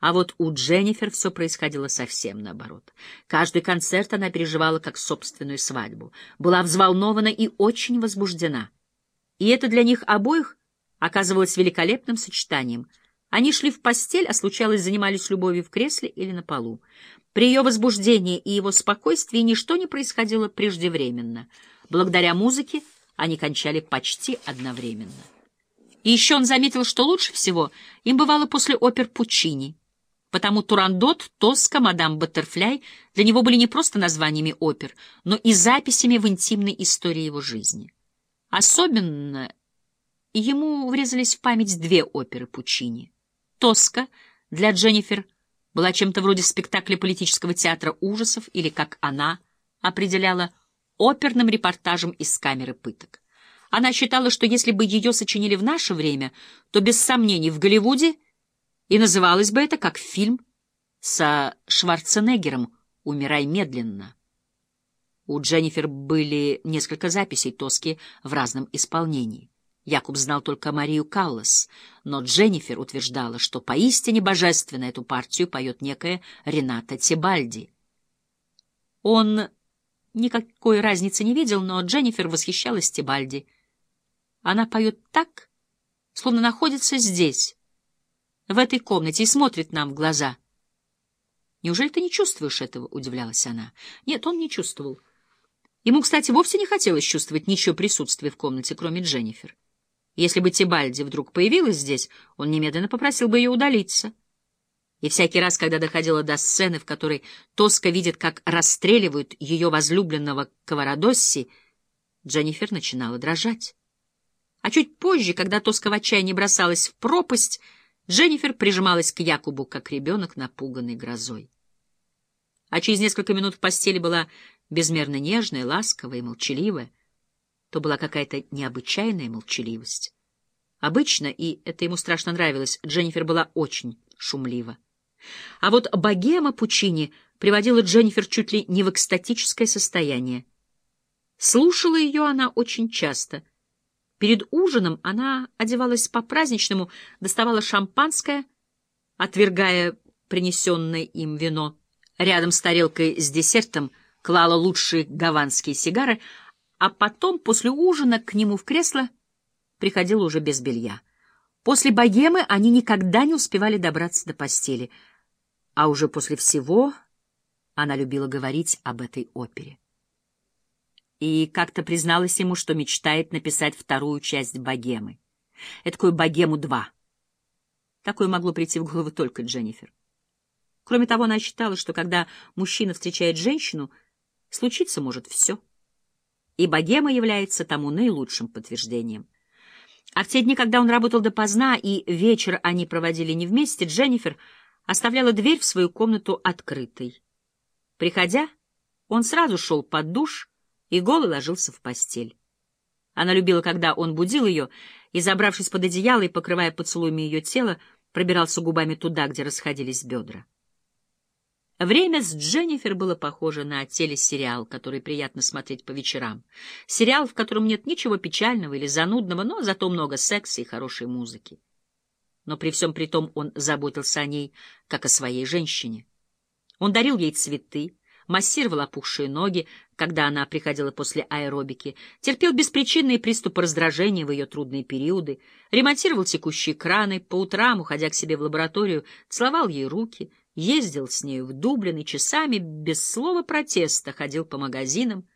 А вот у Дженнифер все происходило совсем наоборот. Каждый концерт она переживала как собственную свадьбу, была взволнована и очень возбуждена. И это для них обоих оказывалось великолепным сочетанием. Они шли в постель, а случалось занимались любовью в кресле или на полу. При ее возбуждении и его спокойствии ничто не происходило преждевременно. Благодаря музыке они кончали почти одновременно. И еще он заметил, что лучше всего им бывало после опер Пучини. Потому Турандот, Тоска, Мадам Баттерфляй для него были не просто названиями опер, но и записями в интимной истории его жизни. Особенно ему врезались в память две оперы Пучини. «Тоска» для Дженнифер была чем-то вроде спектакля политического театра ужасов или, как она определяла, оперным репортажем из камеры пыток. Она считала, что если бы ее сочинили в наше время, то, без сомнений, в Голливуде — и называлось бы это как фильм со Шварценеггером «Умирай медленно». У Дженнифер были несколько записей Тоски в разном исполнении. Якуб знал только Марию Каллас, но Дженнифер утверждала, что поистине божественно эту партию поет некая Рената Тибальди. Он никакой разницы не видел, но Дженнифер восхищалась Тибальди. Она поет так, словно находится здесь, в этой комнате и смотрит нам в глаза. «Неужели ты не чувствуешь этого?» — удивлялась она. Нет, он не чувствовал. Ему, кстати, вовсе не хотелось чувствовать ничего присутствия в комнате, кроме Дженнифер. Если бы Тибальди вдруг появилась здесь, он немедленно попросил бы ее удалиться. И всякий раз, когда доходило до сцены, в которой Тоска видит, как расстреливают ее возлюбленного Каварадосси, Дженнифер начинала дрожать. А чуть позже, когда Тоска в отчаянии бросалась в пропасть, Дженнифер прижималась к Якубу, как ребенок, напуганный грозой. А через несколько минут в постели была безмерно нежная, ласковая и молчаливая. То была какая-то необычайная молчаливость. Обычно, и это ему страшно нравилось, Дженнифер была очень шумлива. А вот богема Пучини приводила Дженнифер чуть ли не в экстатическое состояние. Слушала ее она очень часто — Перед ужином она одевалась по-праздничному, доставала шампанское, отвергая принесенное им вино. Рядом с тарелкой с десертом клала лучшие гаванские сигары, а потом, после ужина, к нему в кресло приходила уже без белья. После богемы они никогда не успевали добраться до постели, а уже после всего она любила говорить об этой опере и как-то призналась ему, что мечтает написать вторую часть «Богемы». Эдакую «Богему-2». Такое могло прийти в голову только Дженнифер. Кроме того, она считала, что когда мужчина встречает женщину, случиться может все. И богема является тому наилучшим подтверждением. А в те дни, когда он работал допоздна, и вечер они проводили не вместе, Дженнифер оставляла дверь в свою комнату открытой. Приходя, он сразу шел под душ, и голый ложился в постель. Она любила, когда он будил ее, и, забравшись под одеяло и покрывая поцелуями ее тело, пробирался губами туда, где расходились бедра. Время с Дженнифер было похоже на телесериал, который приятно смотреть по вечерам. Сериал, в котором нет ничего печального или занудного, но зато много секса и хорошей музыки. Но при всем при том он заботился о ней, как о своей женщине. Он дарил ей цветы, массировал опухшие ноги, когда она приходила после аэробики, терпел беспричинные приступы раздражения в ее трудные периоды, ремонтировал текущие краны, по утрам, уходя к себе в лабораторию, целовал ей руки, ездил с нею в Дублин и часами без слова протеста ходил по магазинам,